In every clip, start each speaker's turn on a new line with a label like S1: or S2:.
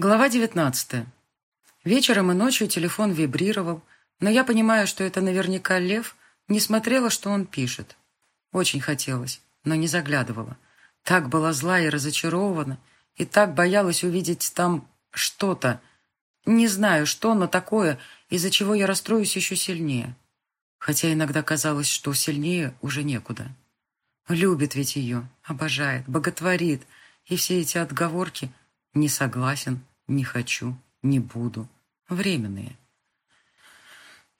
S1: Глава 19. Вечером и ночью телефон вибрировал, но я понимаю, что это наверняка Лев, не смотрела, что он пишет. Очень хотелось, но не заглядывала. Так была зла и разочарована, и так боялась увидеть там что-то. Не знаю, что, но такое, из-за чего я расстроюсь еще сильнее. Хотя иногда казалось, что сильнее уже некуда. Любит ведь ее, обожает, боготворит, и все эти отговорки «не согласен», не хочу, не буду. Временные.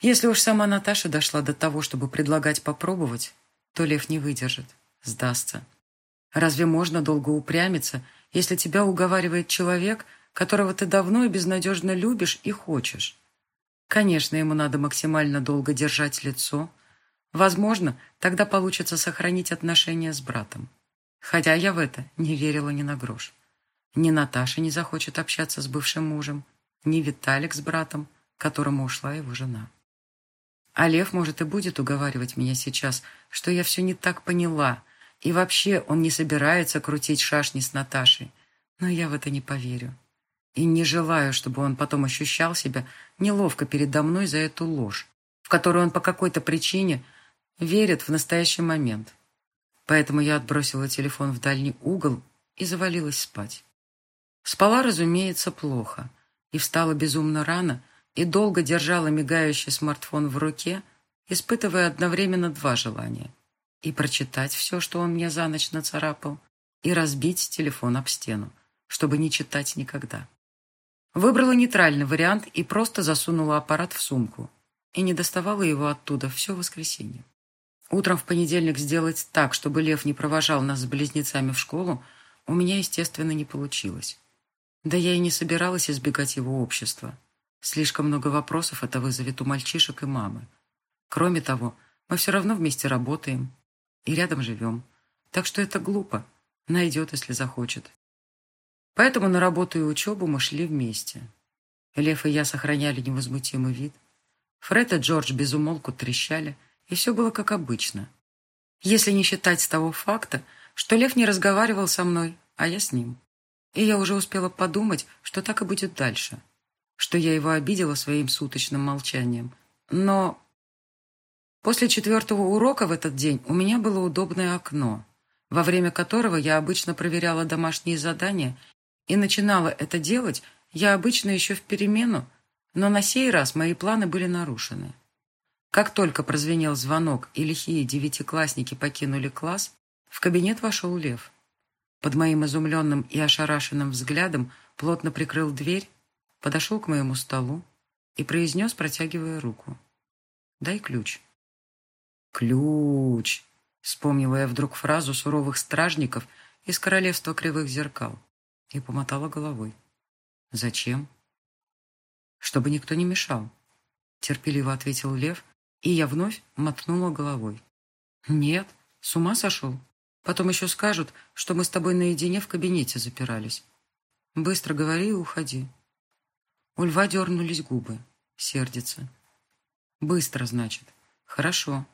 S1: Если уж сама Наташа дошла до того, чтобы предлагать попробовать, то Лев не выдержит, сдастся. Разве можно долго упрямиться, если тебя уговаривает человек, которого ты давно и безнадежно любишь и хочешь? Конечно, ему надо максимально долго держать лицо. Возможно, тогда получится сохранить отношения с братом. Хотя я в это не верила ни на грош. Ни Наташа не захочет общаться с бывшим мужем, ни Виталик с братом, которому ушла его жена. А Лев, может, и будет уговаривать меня сейчас, что я все не так поняла, и вообще он не собирается крутить шашни с Наташей. Но я в это не поверю. И не желаю, чтобы он потом ощущал себя неловко передо мной за эту ложь, в которую он по какой-то причине верит в настоящий момент. Поэтому я отбросила телефон в дальний угол и завалилась спать. Спала, разумеется, плохо. И встала безумно рано, и долго держала мигающий смартфон в руке, испытывая одновременно два желания. И прочитать все, что он мне за ночь нацарапал, и разбить телефон об стену, чтобы не читать никогда. Выбрала нейтральный вариант и просто засунула аппарат в сумку. И не доставала его оттуда все воскресенье. Утром в понедельник сделать так, чтобы Лев не провожал нас с близнецами в школу, у меня, естественно, не получилось. Да я и не собиралась избегать его общества. Слишком много вопросов это вызовет у мальчишек и мамы. Кроме того, мы все равно вместе работаем и рядом живем. Так что это глупо. Найдет, если захочет. Поэтому на работу и учебу мы шли вместе. Лев и я сохраняли невозмутимый вид. Фред и Джордж безумолку трещали, и все было как обычно. Если не считать того факта, что Лев не разговаривал со мной, а я с ним. И я уже успела подумать, что так и будет дальше. Что я его обидела своим суточным молчанием. Но после четвертого урока в этот день у меня было удобное окно, во время которого я обычно проверяла домашние задания, и начинала это делать я обычно еще в перемену, но на сей раз мои планы были нарушены. Как только прозвенел звонок и лихие девятиклассники покинули класс, в кабинет вошел Лев. Под моим изумленным и ошарашенным взглядом плотно прикрыл дверь, подошел к моему столу и произнес, протягивая руку. «Дай ключ». «Ключ!» — вспомнила я вдруг фразу суровых стражников из королевства кривых зеркал и помотала головой. «Зачем?» «Чтобы никто не мешал», — терпеливо ответил Лев, и я вновь мотнула головой. «Нет, с ума сошел?» Потом еще скажут, что мы с тобой наедине в кабинете запирались. Быстро говори и уходи. У льва дернулись губы. Сердится. Быстро, значит. Хорошо.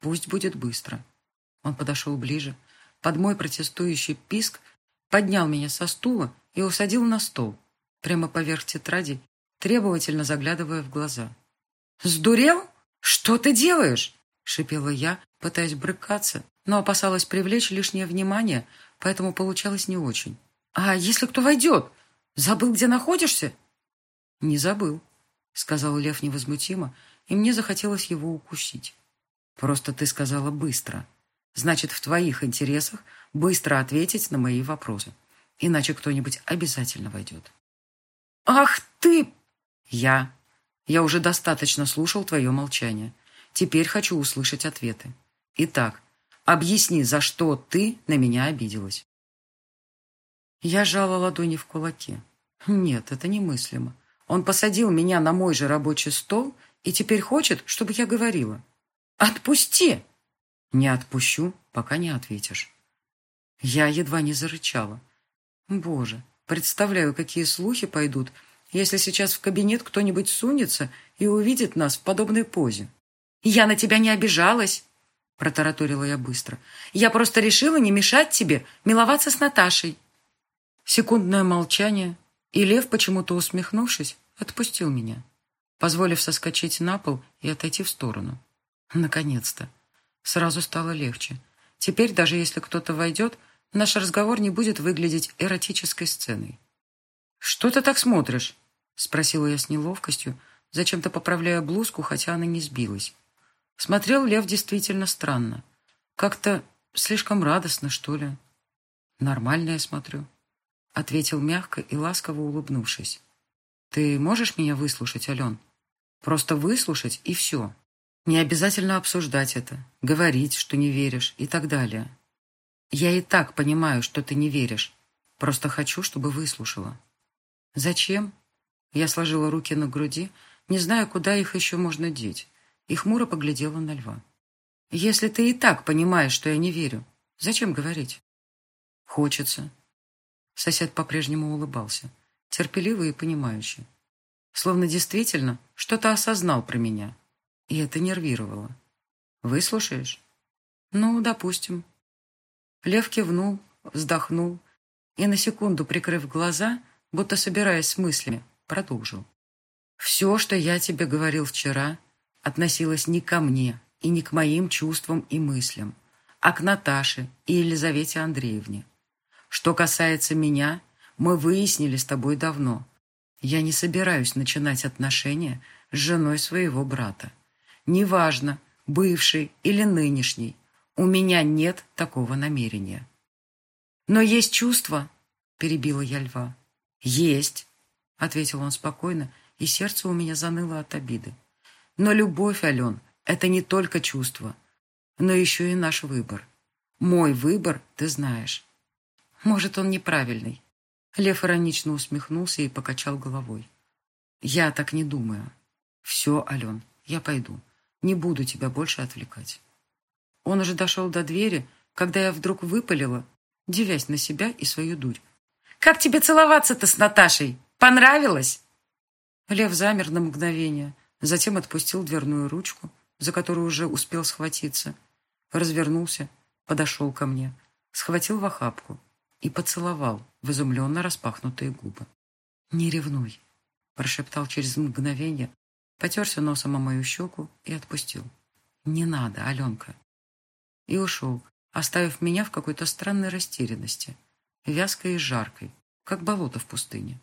S1: Пусть будет быстро. Он подошел ближе. Под мой протестующий писк поднял меня со стула и усадил на стол, прямо поверх тетради, требовательно заглядывая в глаза. «Сдурел? Что ты делаешь?» — шипела я, пытаясь брыкаться, но опасалась привлечь лишнее внимание, поэтому получалось не очень. «А если кто войдет? Забыл, где находишься?» «Не забыл», — сказал Лев невозмутимо, и мне захотелось его укусить. «Просто ты сказала быстро. Значит, в твоих интересах быстро ответить на мои вопросы. Иначе кто-нибудь обязательно войдет». «Ах ты!» «Я. Я уже достаточно слушал твое молчание. Теперь хочу услышать ответы. Итак, Объясни, за что ты на меня обиделась. Я жала ладони в кулаки. Нет, это немыслимо. Он посадил меня на мой же рабочий стол и теперь хочет, чтобы я говорила. Отпусти! Не отпущу, пока не ответишь. Я едва не зарычала. Боже, представляю, какие слухи пойдут, если сейчас в кабинет кто-нибудь сунется и увидит нас в подобной позе. Я на тебя не обижалась, Протараторила я быстро. «Я просто решила не мешать тебе миловаться с Наташей». Секундное молчание, И лев, почему-то усмехнувшись, отпустил меня, позволив соскочить на пол и отойти в сторону. Наконец-то. Сразу стало легче. Теперь, даже если кто-то войдет, наш разговор не будет выглядеть эротической сценой. «Что ты так смотришь?» — спросила я с неловкостью, зачем-то поправляя блузку, хотя она не сбилась. Смотрел Лев действительно странно. Как-то слишком радостно, что ли. «Нормально я смотрю», — ответил мягко и ласково улыбнувшись. «Ты можешь меня выслушать, Ален? Просто выслушать и все. Не обязательно обсуждать это, говорить, что не веришь и так далее. Я и так понимаю, что ты не веришь. Просто хочу, чтобы выслушала». «Зачем?» Я сложила руки на груди, не зная, куда их еще можно деть, и хмуро поглядела на льва. «Если ты и так понимаешь, что я не верю, зачем говорить?» «Хочется». Сосед по-прежнему улыбался, терпеливо и понимающе. Словно действительно что-то осознал про меня. И это нервировало. «Выслушаешь?» «Ну, допустим». Лев кивнул, вздохнул и, на секунду прикрыв глаза, будто собираясь с мыслями, продолжил. «Все, что я тебе говорил вчера, относилось не ко мне и не к моим чувствам и мыслям, а к Наташе и Елизавете Андреевне. Что касается меня, мы выяснили с тобой давно. Я не собираюсь начинать отношения с женой своего брата. Неважно, бывший или нынешний, у меня нет такого намерения. Но есть чувство, перебила я льва. Есть, ответил он спокойно, и сердце у меня заныло от обиды. Но любовь, Ален, это не только чувство, но еще и наш выбор. Мой выбор, ты знаешь. Может, он неправильный. Лев иронично усмехнулся и покачал головой. Я так не думаю. Все, Ален, я пойду. Не буду тебя больше отвлекать. Он уже дошел до двери, когда я вдруг выпалила, девясь на себя и свою дурь. «Как тебе целоваться-то с Наташей? Понравилось?» Лев замер на мгновение, затем отпустил дверную ручку, за которую уже успел схватиться, развернулся, подошел ко мне, схватил в охапку и поцеловал в изумленно распахнутые губы. «Не ревнуй», — прошептал через мгновение, потерся носом о мою щеку и отпустил. «Не надо, Аленка». И ушел, оставив меня в какой-то странной растерянности, вязкой и жаркой, как болото в пустыне.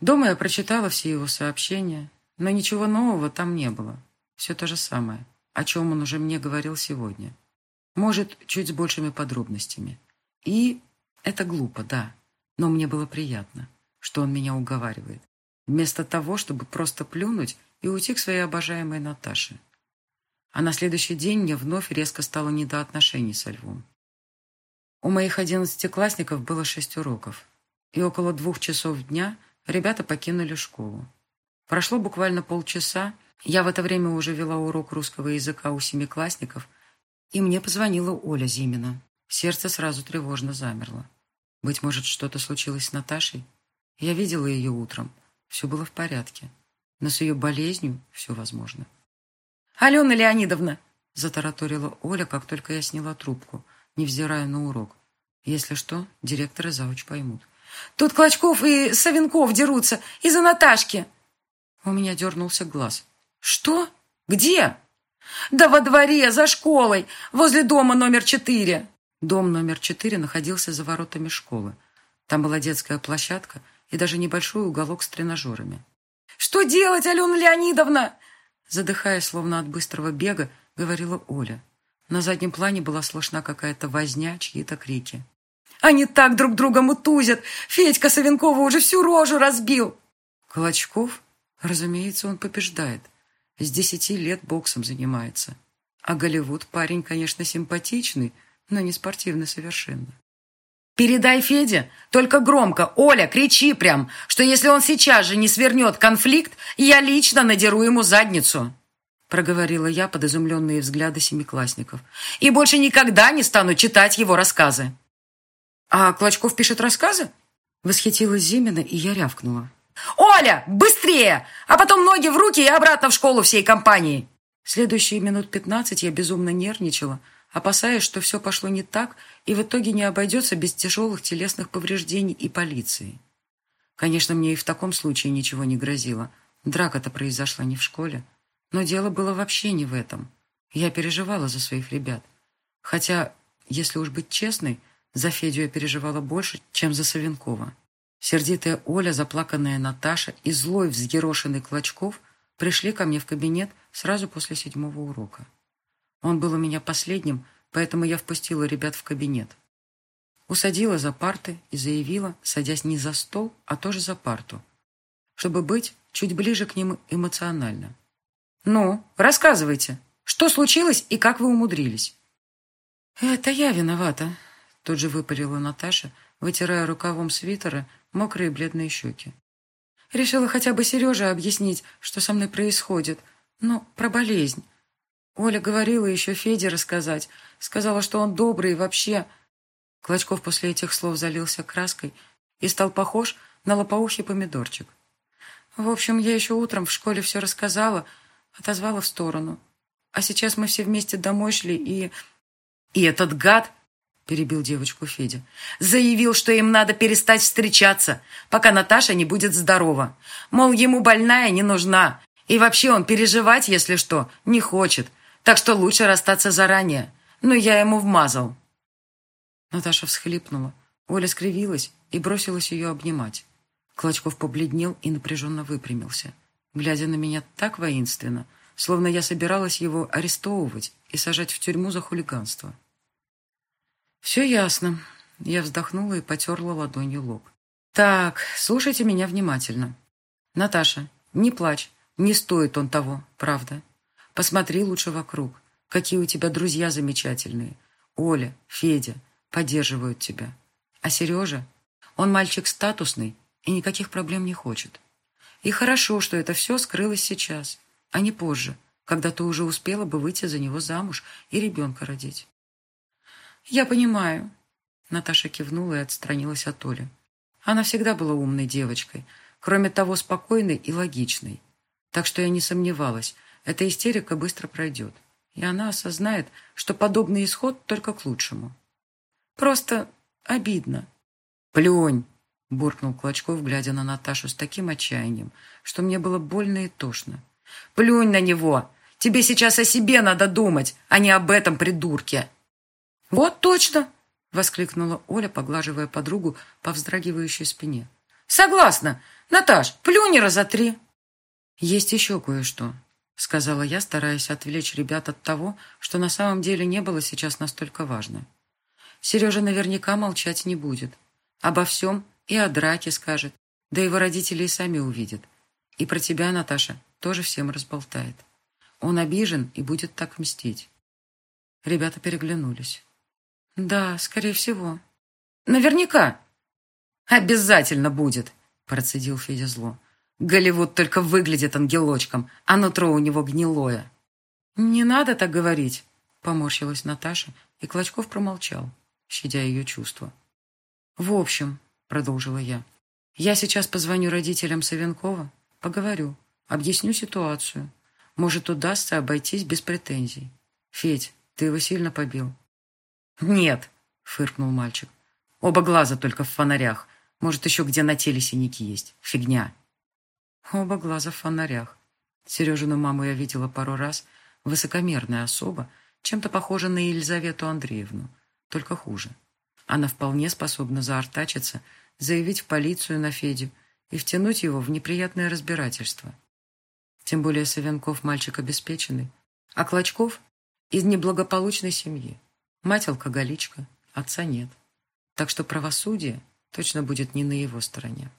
S1: Дома я прочитала все его сообщения, но ничего нового там не было. Все то же самое, о чем он уже мне говорил сегодня. Может, чуть с большими подробностями. И это глупо, да, но мне было приятно, что он меня уговаривает, вместо того, чтобы просто плюнуть и уйти к своей обожаемой Наташе. А на следующий день мне вновь резко стало не до отношений со Львом. У моих одиннадцатиклассников было шесть уроков, и около двух часов дня ребята покинули школу. Прошло буквально полчаса, я в это время уже вела урок русского языка у семиклассников, и мне позвонила Оля Зимина. Сердце сразу тревожно замерло. Быть может, что-то случилось с Наташей? Я видела ее утром. Все было в порядке. Но с ее болезнью все возможно. «Алена Леонидовна!» – затараторила Оля, как только я сняла трубку, невзирая на урок. Если что, директоры зауч поймут. «Тут Клочков и Савенков дерутся из-за Наташки!» У меня дернулся глаз. «Что? Где?» «Да во дворе, за школой, возле дома номер четыре». Дом номер четыре находился за воротами школы. Там была детская площадка и даже небольшой уголок с тренажерами. «Что делать, Алена Леонидовна?» Задыхаясь, словно от быстрого бега, говорила Оля. На заднем плане была слышна какая-то возня, чьи-то крики. «Они так друг друга мутузят! Федька Савенкова уже всю рожу разбил!» Клочков? Разумеется, он побеждает. С десяти лет боксом занимается. А Голливуд парень, конечно, симпатичный, но не спортивный совершенно. «Передай Феде, только громко, Оля, кричи прям, что если он сейчас же не свернет конфликт, я лично надеру ему задницу!» проговорила я под изумленные взгляды семиклассников. «И больше никогда не стану читать его рассказы!» «А Клочков пишет рассказы?» Восхитилась Зимина, и я рявкнула. «Оля, быстрее! А потом ноги в руки и обратно в школу всей компании!» Следующие минут пятнадцать я безумно нервничала, опасаясь, что все пошло не так и в итоге не обойдется без тяжелых телесных повреждений и полиции. Конечно, мне и в таком случае ничего не грозило. Драка-то произошла не в школе. Но дело было вообще не в этом. Я переживала за своих ребят. Хотя, если уж быть честной, за Федю я переживала больше, чем за Савенкова. Сердитая Оля, заплаканная Наташа и злой взъерошенный Клочков пришли ко мне в кабинет сразу после седьмого урока. Он был у меня последним, поэтому я впустила ребят в кабинет. Усадила за парты и заявила, садясь не за стол, а тоже за парту, чтобы быть чуть ближе к ним эмоционально. «Ну, рассказывайте, что случилось и как вы умудрились?» «Это я виновата», — тут же выпалила Наташа, вытирая рукавом свитера мокрые бледные щеки. «Решила хотя бы Сереже объяснить, что со мной происходит. Ну, про болезнь. Оля говорила еще Феде рассказать. Сказала, что он добрый и вообще...» Клочков после этих слов залился краской и стал похож на лопоухий помидорчик. В общем, я еще утром в школе все рассказала, отозвала в сторону. А сейчас мы все вместе домой шли и... И этот гад, перебил девочку Федя, заявил, что им надо перестать встречаться, пока Наташа не будет здорова. Мол, ему больная не нужна. И вообще он переживать, если что, не хочет. Так что лучше расстаться заранее. Но я ему вмазал. Наташа всхлипнула. Оля скривилась и бросилась ее обнимать. Клочков побледнел и напряженно выпрямился, глядя на меня так воинственно, словно я собиралась его арестовывать и сажать в тюрьму за хулиганство. «Все ясно». Я вздохнула и потерла ладонью лоб. «Так, слушайте меня внимательно. Наташа, не плачь, не стоит он того, правда. Посмотри лучше вокруг, какие у тебя друзья замечательные. Оля, Федя поддерживают тебя. А Сережа, он мальчик статусный и никаких проблем не хочет. И хорошо, что это все скрылось сейчас, а не позже, когда ты уже успела бы выйти за него замуж и ребенка родить. «Я понимаю», — Наташа кивнула и отстранилась от Оли. Она всегда была умной девочкой, кроме того, спокойной и логичной. Так что я не сомневалась, эта истерика быстро пройдет, и она осознает, что подобный исход только к лучшему. Просто обидно. «Плюнь!» — буркнул Клочков, глядя на Наташу с таким отчаянием, что мне было больно и тошно. «Плюнь на него! Тебе сейчас о себе надо думать, а не об этом придурке!» «Вот точно!» — воскликнула Оля, поглаживая подругу по вздрагивающей спине. «Согласна! Наташ, плюнь раза три!» «Есть еще кое-что», — сказала я, стараясь отвлечь ребят от того, что на самом деле не было сейчас настолько важно. «Сережа наверняка молчать не будет. Обо всем и о драке скажет, да его родители и сами увидят. И про тебя, Наташа, тоже всем разболтает. Он обижен и будет так мстить». Ребята переглянулись. «Да, скорее всего». «Наверняка». «Обязательно будет», — процедил Федя зло. «Голливуд только выглядит ангелочком, а нутро у него гнилое». «Не надо так говорить», — поморщилась Наташа, и Клочков промолчал, щадя ее чувства. «В общем, — продолжила я. «Я сейчас позвоню родителям Савенкова, поговорю, объясню ситуацию. Может, удастся обойтись без претензий. Федь, ты его сильно побил?» «Нет», — фыркнул мальчик. «Оба глаза только в фонарях. Может, еще где на теле синяки есть. Фигня». «Оба глаза в фонарях». Сережину маму я видела пару раз. Высокомерная особа, чем-то похожа на Елизавету Андреевну, только хуже. Она вполне способна заортачиться, заявить в полицию на Федю и втянуть его в неприятное разбирательство. Тем более Савенков мальчик обеспеченный, а Клочков из неблагополучной семьи. Мать алкоголичка, отца нет. Так что правосудие точно будет не на его стороне.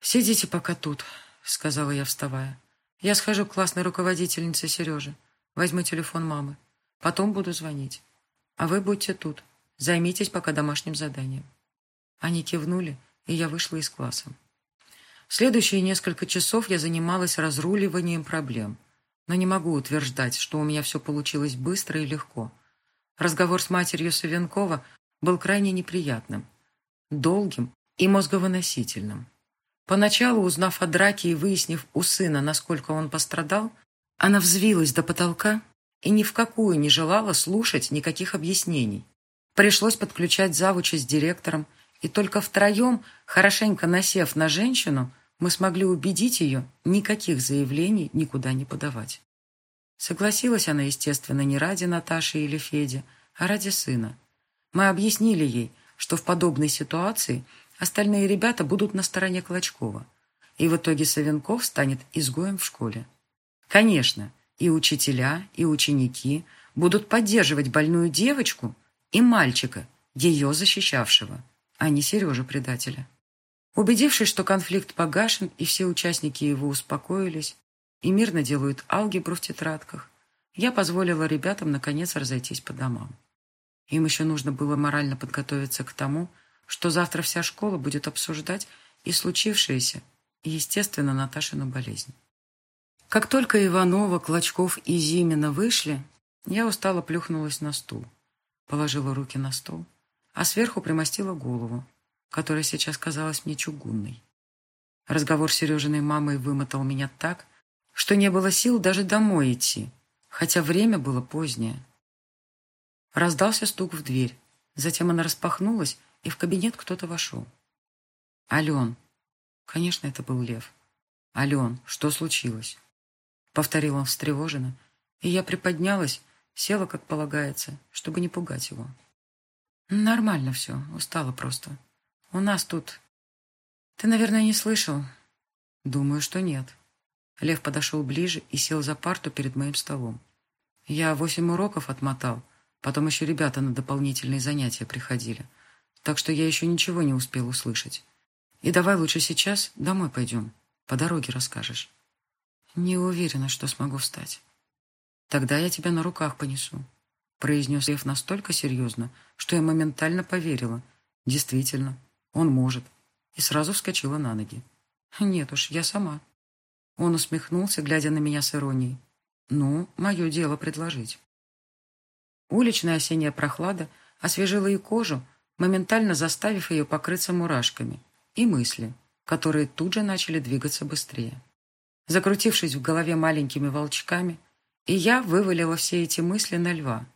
S1: «Сидите пока тут», — сказала я, вставая. «Я схожу к классной руководительнице Сережи, возьму телефон мамы, потом буду звонить. А вы будьте тут, Займитесь пока домашним заданием». Они кивнули, и я вышла из класса. следующие несколько часов я занималась разруливанием проблем, но не могу утверждать, что у меня все получилось быстро и легко. Разговор с матерью Савенкова был крайне неприятным, долгим и мозговыносительным. Поначалу, узнав о драке и выяснив у сына, насколько он пострадал, она взвилась до потолка и ни в какую не желала слушать никаких объяснений. Пришлось подключать завуча с директором И только втроем, хорошенько насев на женщину, мы смогли убедить ее никаких заявлений никуда не подавать. Согласилась она, естественно, не ради Наташи или Феди, а ради сына. Мы объяснили ей, что в подобной ситуации остальные ребята будут на стороне Клочкова, и в итоге Савенков станет изгоем в школе. Конечно, и учителя, и ученики будут поддерживать больную девочку и мальчика, ее защищавшего, а не Сережу-предателя. Убедившись, что конфликт погашен и все участники его успокоились и мирно делают алгебру в тетрадках, я позволила ребятам наконец разойтись по домам. Им еще нужно было морально подготовиться к тому, что завтра вся школа будет обсуждать и случившееся, и, естественно, Наташину болезнь. Как только Иванова, Клочков и Зимина вышли, я устало плюхнулась на стул, положила руки на стол, а сверху примостила голову, которая сейчас казалась мне чугунной. Разговор с Сережиной мамой вымотал меня так, что не было сил даже домой идти, хотя время было позднее. Раздался стук в дверь. Затем она распахнулась, и в кабинет кто-то вошел. «Ален». Конечно, это был Лев. «Ален, что случилось?» Повторил он встревоженно, и я приподнялась, села, как полагается, чтобы не пугать его. «Нормально все, устала просто. У нас тут...» «Ты, наверное, не слышал?» «Думаю, что нет». Лев подошел ближе и сел за парту перед моим столом. Я восемь уроков отмотал, Потом еще ребята на дополнительные занятия приходили. Так что я еще ничего не успел услышать. И давай лучше сейчас домой пойдем. По дороге расскажешь. Не уверена, что смогу встать. Тогда я тебя на руках понесу. Произнес Лев настолько серьезно, что я моментально поверила. Действительно, он может. И сразу вскочила на ноги. Нет уж, я сама. Он усмехнулся, глядя на меня с иронией. Ну, мое дело предложить. Уличная осенняя прохлада освежила и кожу, моментально заставив ее покрыться мурашками, и мысли, которые тут же начали двигаться быстрее. Закрутившись в голове маленькими волчками, и я вывалила все эти мысли на льва.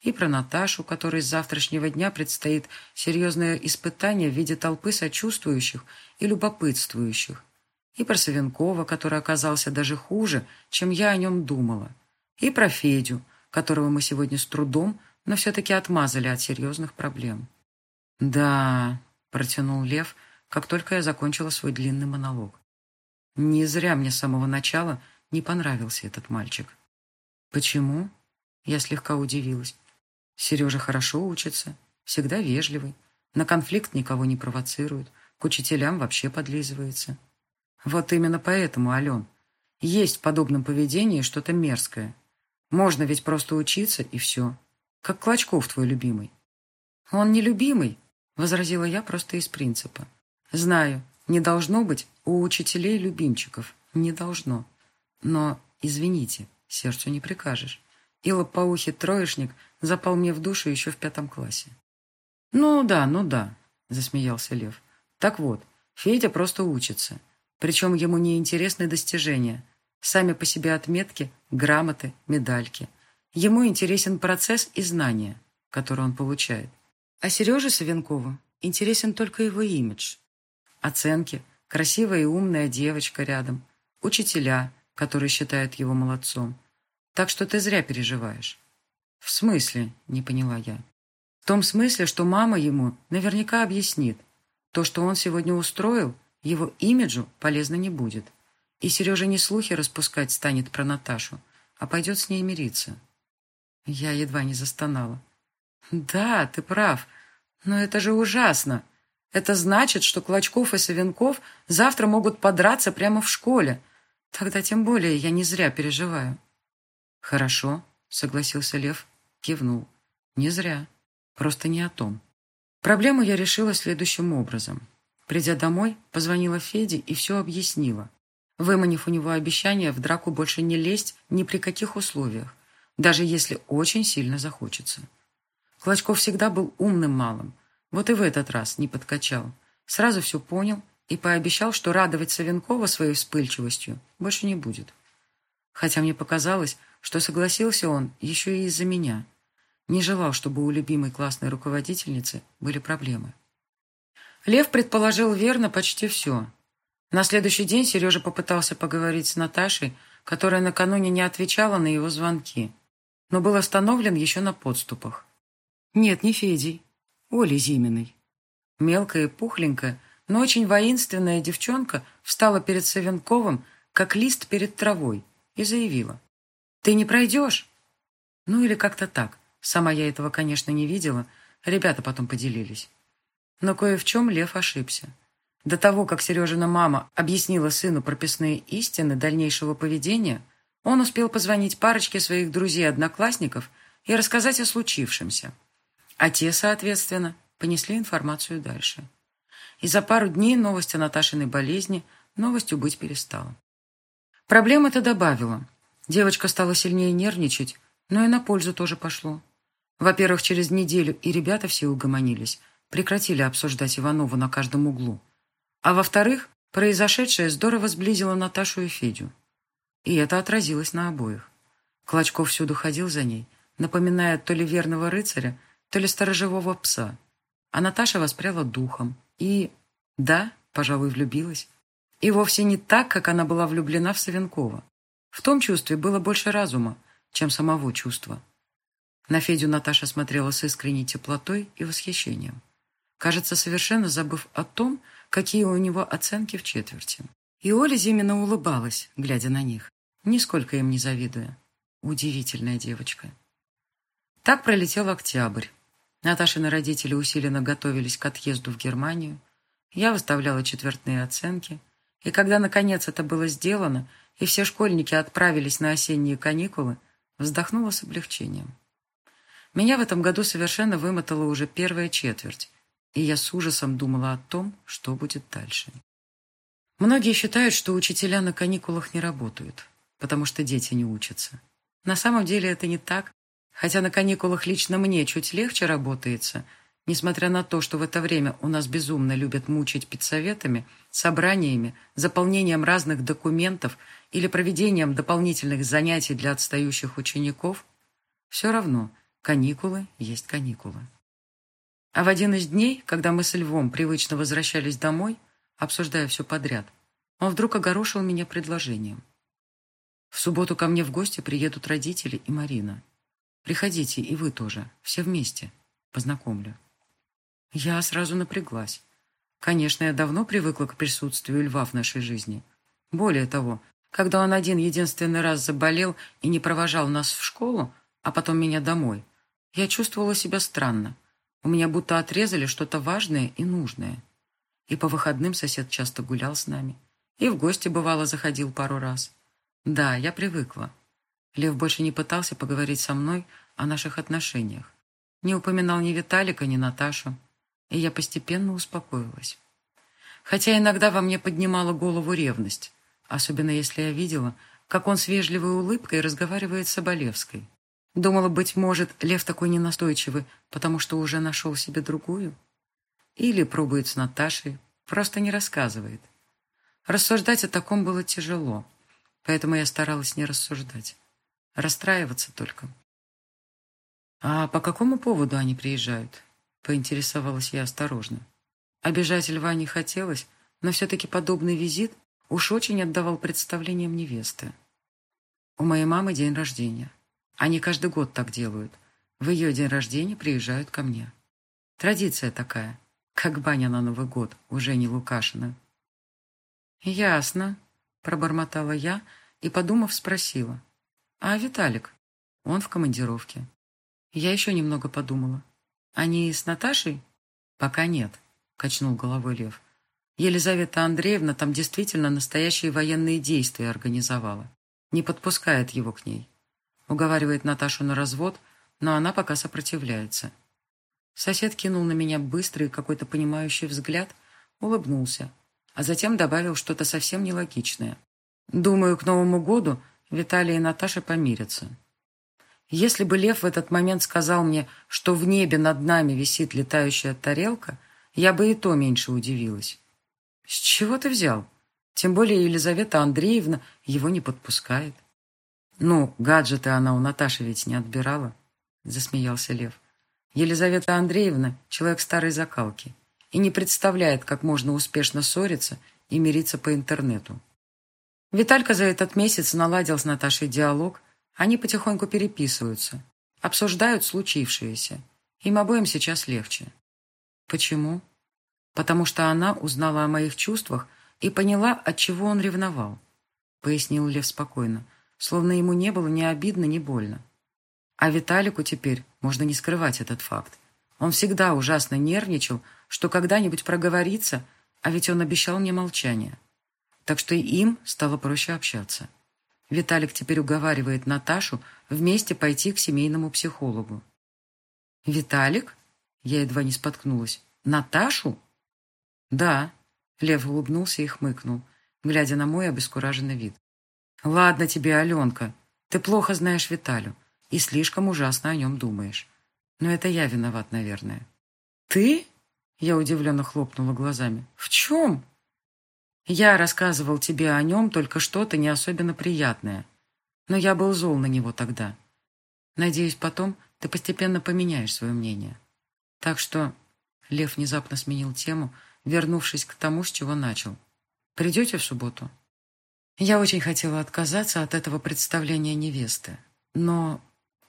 S1: И про Наташу, которой с завтрашнего дня предстоит серьезное испытание в виде толпы сочувствующих и любопытствующих. И про Савенкова, который оказался даже хуже, чем я о нем думала. И про Федю, которого мы сегодня с трудом, но все-таки отмазали от серьезных проблем. «Да», — протянул Лев, как только я закончила свой длинный монолог. «Не зря мне с самого начала не понравился этот мальчик». «Почему?» Я слегка удивилась. Сережа хорошо учится, всегда вежливый, на конфликт никого не провоцирует, к учителям вообще подлизывается. Вот именно поэтому, Ален, есть в подобном поведении что-то мерзкое, можно ведь просто учиться, и все. Как Клочков твой любимый. Он не любимый, возразила я просто из принципа. Знаю, не должно быть у учителей любимчиков. Не должно. Но, извините, сердцу не прикажешь. И лопоухий троечник запал мне в душу еще в пятом классе. «Ну да, ну да», — засмеялся Лев. «Так вот, Федя просто учится. Причем ему не интересны достижения, Сами по себе отметки, грамоты, медальки. Ему интересен процесс и знания, которые он получает. А Сереже Савенкову интересен только его имидж. Оценки, красивая и умная девочка рядом, учителя, которые считают его молодцом. Так что ты зря переживаешь. В смысле, не поняла я. В том смысле, что мама ему наверняка объяснит. То, что он сегодня устроил, его имиджу полезно не будет. И Сережа не слухи распускать станет про Наташу, а пойдет с ней мириться. Я едва не застонала. «Да, ты прав. Но это же ужасно. Это значит, что Клочков и Савенков завтра могут подраться прямо в школе. Тогда тем более я не зря переживаю». «Хорошо», — согласился Лев, кивнул. «Не зря. Просто не о том». Проблему я решила следующим образом. Придя домой, позвонила Феде и все объяснила выманив у него обещание в драку больше не лезть ни при каких условиях, даже если очень сильно захочется. Клочков всегда был умным малым, вот и в этот раз не подкачал. Сразу все понял и пообещал, что радовать Савенкова своей вспыльчивостью больше не будет. Хотя мне показалось, что согласился он еще и из-за меня. Не желал, чтобы у любимой классной руководительницы были проблемы. Лев предположил верно почти все. На следующий день Сережа попытался поговорить с Наташей, которая накануне не отвечала на его звонки, но был остановлен еще на подступах. Нет, не Федей, Олей Зиминой. Мелкая и пухленькая, но очень воинственная девчонка встала перед Савенковым, как лист перед травой, и заявила. «Ты не пройдешь?» Ну или как-то так. Сама я этого, конечно, не видела. Ребята потом поделились. Но кое в чем Лев ошибся. До того, как Сережина мама объяснила сыну прописные истины дальнейшего поведения, он успел позвонить парочке своих друзей-одноклассников и рассказать о случившемся. А те, соответственно, понесли информацию дальше. И за пару дней новость о Наташиной болезни новостью быть перестала. Проблем это добавило. Девочка стала сильнее нервничать, но и на пользу тоже пошло. Во-первых, через неделю и ребята все угомонились, прекратили обсуждать Иванову на каждом углу. А во-вторых, произошедшее здорово сблизило Наташу и Федю. И это отразилось на обоих. Клочков всюду ходил за ней, напоминая то ли верного рыцаря, то ли сторожевого пса. А Наташа воспряла духом и, да, пожалуй, влюбилась. И вовсе не так, как она была влюблена в Савенкова. В том чувстве было больше разума, чем самого чувства. На Федю Наташа смотрела с искренней теплотой и восхищением. Кажется, совершенно забыв о том, какие у него оценки в четверти. И Оля Зимина улыбалась, глядя на них, нисколько им не завидуя. Удивительная девочка. Так пролетел октябрь. Наташины родители усиленно готовились к отъезду в Германию. Я выставляла четвертные оценки. И когда, наконец, это было сделано, и все школьники отправились на осенние каникулы, вздохнула с облегчением. Меня в этом году совершенно вымотала уже первая четверть, и я с ужасом думала о том, что будет дальше. Многие считают, что учителя на каникулах не работают, потому что дети не учатся. На самом деле это не так, хотя на каникулах лично мне чуть легче работается, несмотря на то, что в это время у нас безумно любят мучить педсоветами, собраниями, заполнением разных документов или проведением дополнительных занятий для отстающих учеников, все равно – Каникулы есть каникулы. А в один из дней, когда мы с Львом привычно возвращались домой, обсуждая все подряд, он вдруг огорошил меня предложением. В субботу ко мне в гости приедут родители и Марина. Приходите, и вы тоже, все вместе. Познакомлю. Я сразу напряглась. Конечно, я давно привыкла к присутствию льва в нашей жизни. Более того, когда он один единственный раз заболел и не провожал нас в школу, а потом меня домой – я чувствовала себя странно. У меня будто отрезали что-то важное и нужное. И по выходным сосед часто гулял с нами. И в гости, бывало, заходил пару раз. Да, я привыкла. Лев больше не пытался поговорить со мной о наших отношениях. Не упоминал ни Виталика, ни Наташу. И я постепенно успокоилась. Хотя иногда во мне поднимала голову ревность, особенно если я видела, как он с вежливой улыбкой разговаривает с Оболевской. Думала, быть может, Лев такой ненастойчивый, потому что уже нашел себе другую. Или пробует с Наташей, просто не рассказывает. Рассуждать о таком было тяжело, поэтому я старалась не рассуждать. Расстраиваться только. «А по какому поводу они приезжают?» — поинтересовалась я осторожно. Обижать льва не хотелось, но все-таки подобный визит уж очень отдавал представлениям невесты. У моей мамы день рождения. Они каждый год так делают. В ее день рождения приезжают ко мне. Традиция такая, как баня на Новый год у Жени Лукашина. «Ясно», — пробормотала я и, подумав, спросила. «А Виталик? Он в командировке». Я еще немного подумала. «Они с Наташей?» «Пока нет», — качнул головой Лев. Елизавета Андреевна там действительно настоящие военные действия организовала. Не подпускает его к ней. Уговаривает Наташу на развод, но она пока сопротивляется. Сосед кинул на меня быстрый какой-то понимающий взгляд, улыбнулся, а затем добавил что-то совсем нелогичное. Думаю, к Новому году Виталий и Наташа помирятся. Если бы Лев в этот момент сказал мне, что в небе над нами висит летающая тарелка, я бы и то меньше удивилась. С чего ты взял? Тем более Елизавета Андреевна его не подпускает. «Ну, гаджеты она у Наташи ведь не отбирала», — засмеялся Лев. «Елизавета Андреевна — человек старой закалки, и не представляет, как можно успешно ссориться и мириться по интернету. Виталька за этот месяц наладил с Наташей диалог, они потихоньку переписываются, обсуждают случившееся. Им обоим сейчас легче. Почему? Потому что она узнала о моих чувствах и поняла, от чего он ревновал, пояснил Лев спокойно, словно ему не было ни обидно, ни больно. А Виталику теперь можно не скрывать этот факт. Он всегда ужасно нервничал, что когда-нибудь проговорится, а ведь он обещал мне молчание. Так что и им стало проще общаться. Виталик теперь уговаривает Наташу вместе пойти к семейному психологу. «Виталик?» Я едва не споткнулась. «Наташу?» «Да», — Лев улыбнулся и хмыкнул, глядя на мой обескураженный вид. «Ладно тебе, Аленка, ты плохо знаешь Виталю и слишком ужасно о нем думаешь. Но это я виноват, наверное». «Ты?» — я удивленно хлопнула глазами. «В чем?» «Я рассказывал тебе о нем только что-то не особенно приятное, но я был зол на него тогда. Надеюсь, потом ты постепенно поменяешь свое мнение. Так что...» Лев внезапно сменил тему, вернувшись к тому, с чего начал. «Придете в субботу?» Я очень хотела отказаться от этого представления невесты. Но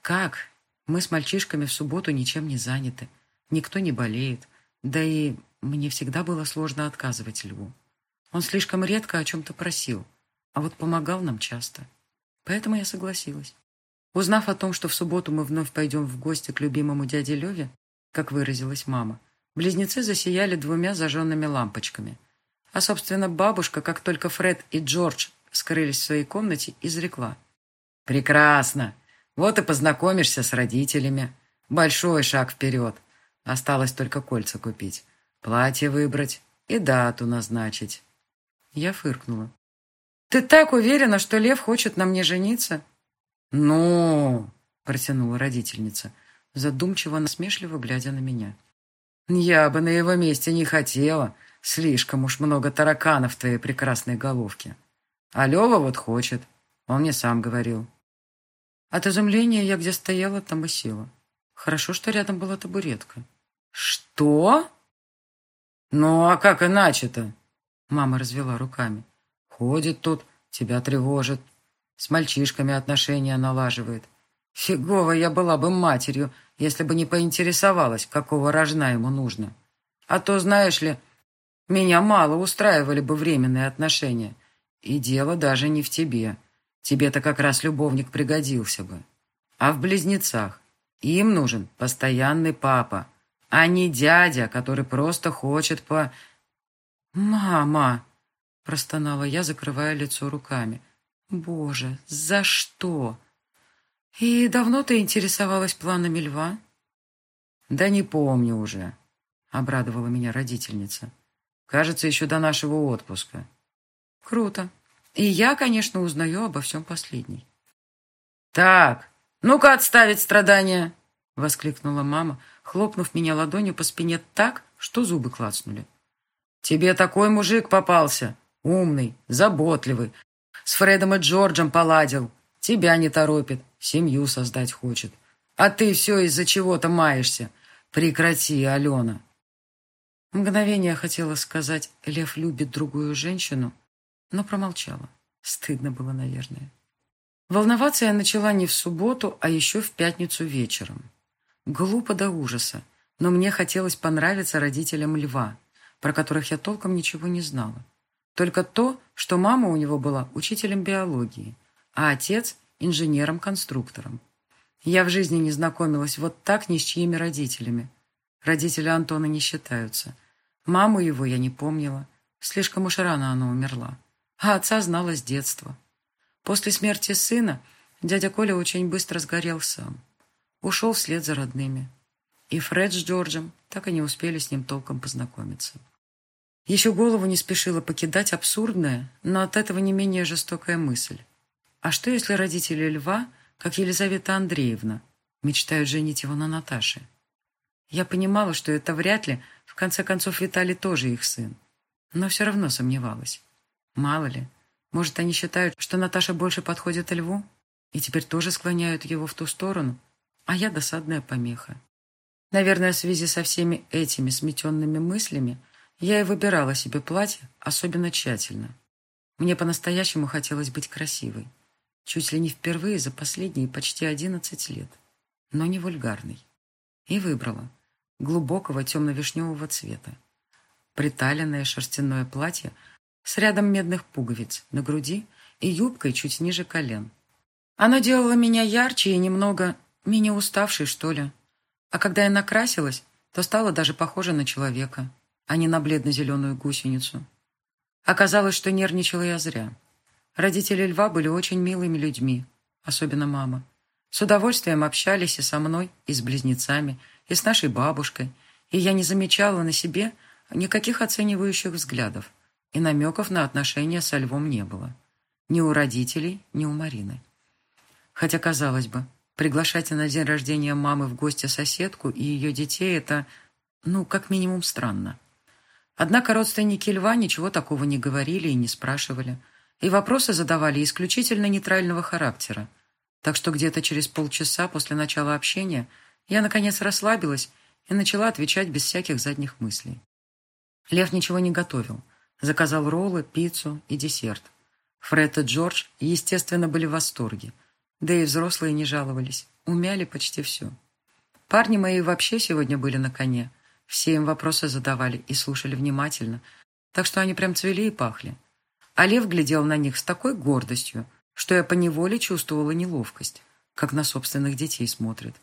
S1: как? Мы с мальчишками в субботу ничем не заняты. Никто не болеет. Да и мне всегда было сложно отказывать Льву. Он слишком редко о чем-то просил, а вот помогал нам часто. Поэтому я согласилась. Узнав о том, что в субботу мы вновь пойдем в гости к любимому дяде Леве, как выразилась мама, близнецы засияли двумя зажженными лампочками. А, собственно, бабушка, как только Фред и Джордж скрылись в своей комнате, изрекла. «Прекрасно! Вот и познакомишься с родителями. Большой шаг вперед. Осталось только кольца купить, платье выбрать и дату назначить». Я фыркнула. «Ты так уверена, что Лев хочет на мне жениться?» «Ну...» — протянула родительница, задумчиво насмешливо глядя на меня. «Я бы на его месте не хотела. Слишком уж много тараканов в твоей прекрасной головке. А Лева вот хочет. Он мне сам говорил». От изумления я где стояла, там и села. Хорошо, что рядом была табуретка. «Что?» «Ну, а как иначе-то?» Мама развела руками. «Ходит тут, тебя тревожит, с мальчишками отношения налаживает. Фигово я была бы матерью, если бы не поинтересовалась, какого рожна ему нужно. А то, знаешь ли, меня мало устраивали бы временные отношения. И дело даже не в тебе. Тебе-то как раз любовник пригодился бы. А в близнецах. Им нужен постоянный папа, а не дядя, который просто хочет по... «Мама!» – простонала я, закрывая лицо руками. «Боже, за что?» «И давно ты интересовалась планами льва?» «Да не помню уже», — обрадовала меня родительница. «Кажется, еще до нашего отпуска». «Круто. И я, конечно, узнаю обо всем последней». «Так, ну-ка отставить страдания!» — воскликнула мама, хлопнув меня ладонью по спине так, что зубы клацнули. «Тебе такой мужик попался, умный, заботливый, с Фредом и Джорджем поладил, тебя не торопит, семью создать хочет. А ты все из-за чего-то маешься. Прекрати, Алена!» Мгновение хотела сказать «Лев любит другую женщину», но промолчала. Стыдно было, наверное. Волноваться я начала не в субботу, а еще в пятницу вечером. Глупо до ужаса, но мне хотелось понравиться родителям Льва, про которых я толком ничего не знала. Только то, что мама у него была учителем биологии, а отец – инженером-конструктором. Я в жизни не знакомилась вот так ни с чьими родителями. Родители Антона не считаются. Маму его я не помнила. Слишком уж рано она умерла а отца знала с детства. После смерти сына дядя Коля очень быстро сгорел сам. Ушел вслед за родными. И Фред с Джорджем так и не успели с ним толком познакомиться. Еще голову не спешила покидать абсурдная, но от этого не менее жестокая мысль. А что, если родители Льва, как Елизавета Андреевна, мечтают женить его на Наташе? Я понимала, что это вряд ли, в конце концов, Виталий тоже их сын. Но все равно сомневалась. Мало ли, может, они считают, что Наташа больше подходит Льву, и теперь тоже склоняют его в ту сторону, а я досадная помеха. Наверное, в связи со всеми этими сметенными мыслями я и выбирала себе платье особенно тщательно. Мне по-настоящему хотелось быть красивой. Чуть ли не впервые за последние почти одиннадцать лет. Но не вульгарной. И выбрала. Глубокого темно-вишневого цвета. Приталенное шерстяное платье с рядом медных пуговиц на груди и юбкой чуть ниже колен. Оно делало меня ярче и немного менее уставшей, что ли. А когда я накрасилась, то стала даже похожа на человека, а не на бледно-зеленую гусеницу. Оказалось, что нервничала я зря. Родители Льва были очень милыми людьми, особенно мама. С удовольствием общались и со мной, и с близнецами, и с нашей бабушкой, и я не замечала на себе никаких оценивающих взглядов, и намеков на отношения со Львом не было. Ни у родителей, ни у Марины. Хотя, казалось бы, Приглашать на день рождения мамы в гости соседку и ее детей – это, ну, как минимум странно. Однако родственники Льва ничего такого не говорили и не спрашивали. И вопросы задавали исключительно нейтрального характера. Так что где-то через полчаса после начала общения я, наконец, расслабилась и начала отвечать без всяких задних мыслей. Лев ничего не готовил. Заказал роллы, пиццу и десерт. Фред и Джордж, естественно, были в восторге – да и взрослые не жаловались. Умяли почти все. Парни мои вообще сегодня были на коне. Все им вопросы задавали и слушали внимательно, так что они прям цвели и пахли. А глядел на них с такой гордостью, что я поневоле чувствовала неловкость, как на собственных детей смотрит.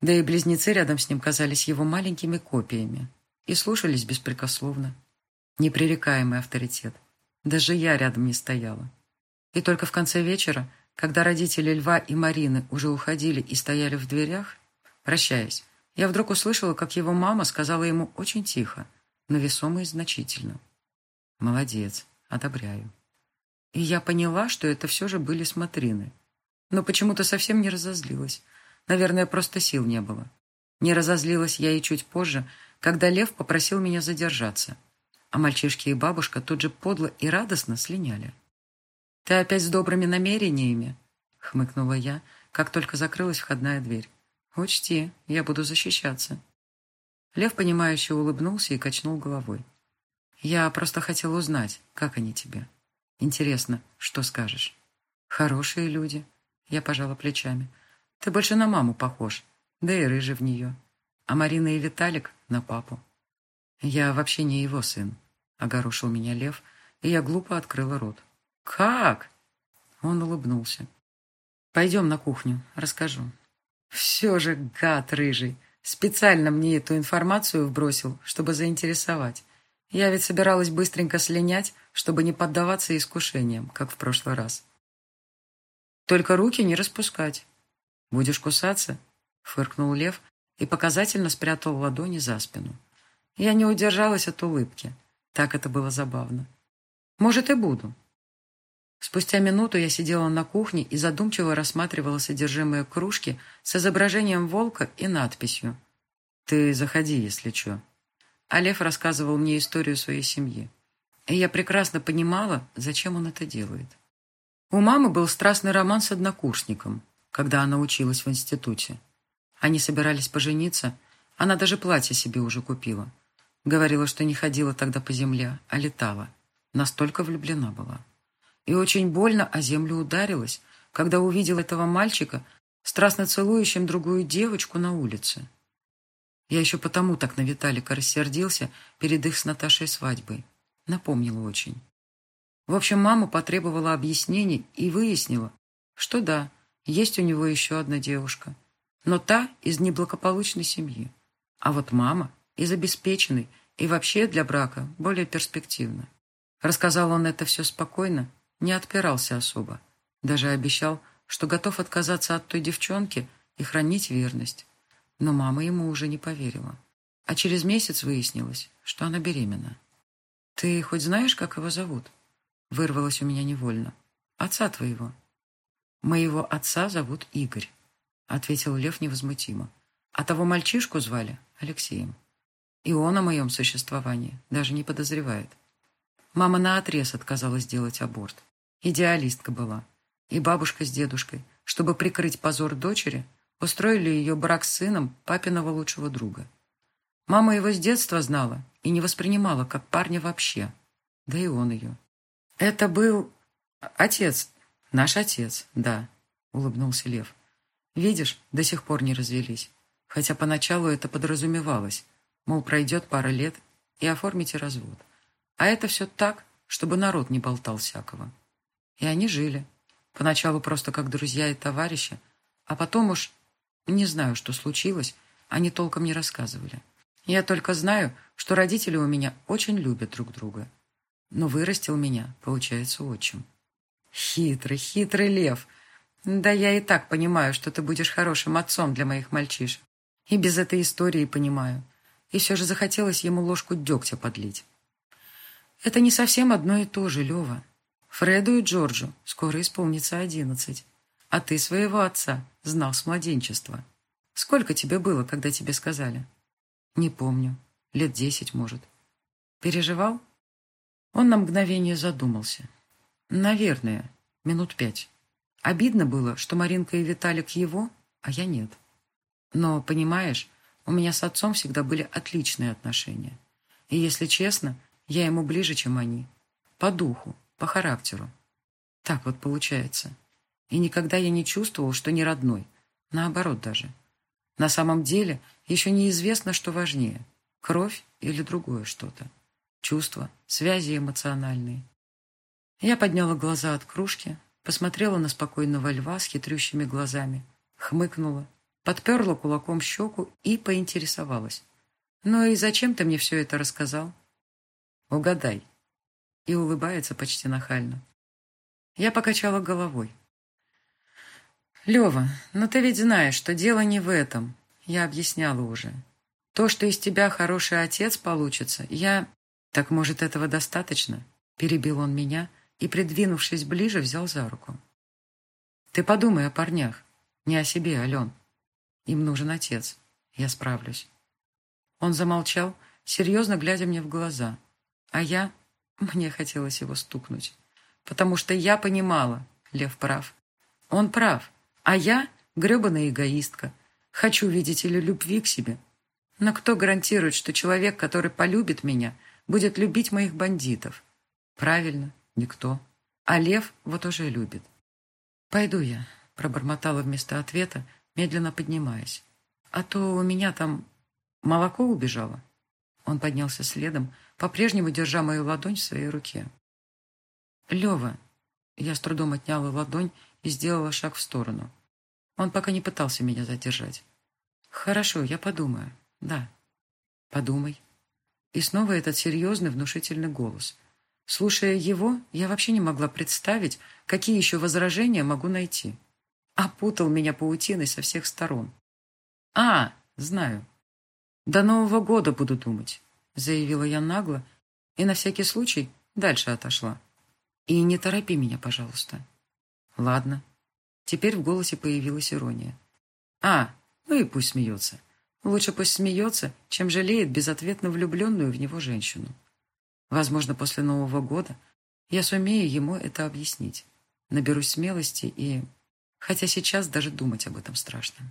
S1: Да и близнецы рядом с ним казались его маленькими копиями и слушались беспрекословно. Непререкаемый авторитет. Даже я рядом не стояла. И только в конце вечера когда родители Льва и Марины уже уходили и стояли в дверях, прощаясь, я вдруг услышала, как его мама сказала ему очень тихо, но весомо и значительно. «Молодец, одобряю». И я поняла, что это все же были смотрины. Но почему-то совсем не разозлилась. Наверное, просто сил не было. Не разозлилась я и чуть позже, когда Лев попросил меня задержаться. А мальчишки и бабушка тут же подло и радостно слиняли. «Ты опять с добрыми намерениями?» — хмыкнула я, как только закрылась входная дверь. «Учти, я буду защищаться». Лев, понимающе улыбнулся и качнул головой. «Я просто хотел узнать, как они тебе. Интересно, что скажешь?» «Хорошие люди», — я пожала плечами. «Ты больше на маму похож, да и рыжий в нее. А Марина и Виталик — на папу». «Я вообще не его сын», — огорошил меня Лев, и я глупо открыла рот. «Как?» Он улыбнулся. «Пойдем на кухню, расскажу». «Все же, гад рыжий, специально мне эту информацию вбросил, чтобы заинтересовать. Я ведь собиралась быстренько слинять, чтобы не поддаваться искушениям, как в прошлый раз». «Только руки не распускать. Будешь кусаться?» — фыркнул лев и показательно спрятал ладони за спину. Я не удержалась от улыбки. Так это было забавно. «Может, и буду», Спустя минуту я сидела на кухне и задумчиво рассматривала содержимое кружки с изображением волка и надписью «Ты заходи, если чё». А рассказывал мне историю своей семьи. И я прекрасно понимала, зачем он это делает. У мамы был страстный роман с однокурсником, когда она училась в институте. Они собирались пожениться, она даже платье себе уже купила. Говорила, что не ходила тогда по земле, а летала. Настолько влюблена была и очень больно о землю ударилась, когда увидел этого мальчика, страстно целующим другую девочку на улице. Я еще потому так на Виталика рассердился перед их с Наташей свадьбой. Напомнила очень. В общем, мама потребовала объяснений и выяснила, что да, есть у него еще одна девушка, но та из неблагополучной семьи. А вот мама из обеспеченной и вообще для брака более перспективна. Рассказал он это все спокойно, не отпирался особо. Даже обещал, что готов отказаться от той девчонки и хранить верность. Но мама ему уже не поверила. А через месяц выяснилось, что она беременна. «Ты хоть знаешь, как его зовут?» Вырвалось у меня невольно. «Отца твоего». «Моего отца зовут Игорь», — ответил Лев невозмутимо. «А того мальчишку звали Алексеем. И он о моем существовании даже не подозревает». Мама наотрез отказалась делать аборт. Идеалистка была. И бабушка с дедушкой, чтобы прикрыть позор дочери, устроили ее брак с сыном папиного лучшего друга. Мама его с детства знала и не воспринимала как парня вообще. Да и он ее. Это был отец, наш отец, да, улыбнулся Лев. Видишь, до сих пор не развелись. Хотя поначалу это подразумевалось. Мол, пройдет пара лет и оформите развод. А это все так, чтобы народ не болтал всякого. И они жили. Поначалу просто как друзья и товарищи, а потом уж не знаю, что случилось, они толком не рассказывали. Я только знаю, что родители у меня очень любят друг друга. Но вырастил меня, получается, отчим. Хитрый, хитрый лев. Да я и так понимаю, что ты будешь хорошим отцом для моих мальчишек. И без этой истории понимаю. И все же захотелось ему ложку дегтя подлить. Это не совсем одно и то же, Лева. Фреду и Джорджу скоро исполнится одиннадцать. А ты своего отца знал с младенчества. Сколько тебе было, когда тебе сказали? Не помню. Лет десять, может. Переживал? Он на мгновение задумался. Наверное, минут пять. Обидно было, что Маринка и Виталик его, а я нет. Но, понимаешь, у меня с отцом всегда были отличные отношения. И, если честно, я ему ближе, чем они. По духу, по характеру. Так вот получается. И никогда я не чувствовал, что не родной. Наоборот даже. На самом деле, еще неизвестно, что важнее. Кровь или другое что-то. Чувства, связи эмоциональные. Я подняла глаза от кружки, посмотрела на спокойного льва с хитрющими глазами, хмыкнула, подперла кулаком щеку и поинтересовалась. «Ну и зачем ты мне все это рассказал?» «Угадай». И улыбается почти нахально. Я покачала головой. «Лева, ну ты ведь знаешь, что дело не в этом. Я объясняла уже. То, что из тебя хороший отец получится, я... Так, может, этого достаточно?» Перебил он меня и, придвинувшись ближе, взял за руку. «Ты подумай о парнях, не о себе, Ален. Им нужен отец. Я справлюсь». Он замолчал, серьезно глядя мне в глаза. А я... Мне хотелось его стукнуть. Потому что я понимала, Лев прав. Он прав. А я гребаная эгоистка. Хочу, видеть или любви к себе. Но кто гарантирует, что человек, который полюбит меня, будет любить моих бандитов? Правильно, никто. А Лев вот уже любит. «Пойду я», — пробормотала вместо ответа, медленно поднимаясь. «А то у меня там молоко убежало». Он поднялся следом, по-прежнему держа мою ладонь в своей руке. «Лева!» Я с трудом отняла ладонь и сделала шаг в сторону. Он пока не пытался меня задержать. «Хорошо, я подумаю. Да. Подумай». И снова этот серьезный, внушительный голос. Слушая его, я вообще не могла представить, какие еще возражения могу найти. Опутал меня паутиной со всех сторон. «А, знаю. До Нового года буду думать заявила я нагло и на всякий случай дальше отошла. И не торопи меня, пожалуйста. Ладно. Теперь в голосе появилась ирония. А, ну и пусть смеется. Лучше пусть смеется, чем жалеет безответно влюбленную в него женщину. Возможно, после Нового года я сумею ему это объяснить. Наберусь смелости и... Хотя сейчас даже думать об этом страшно.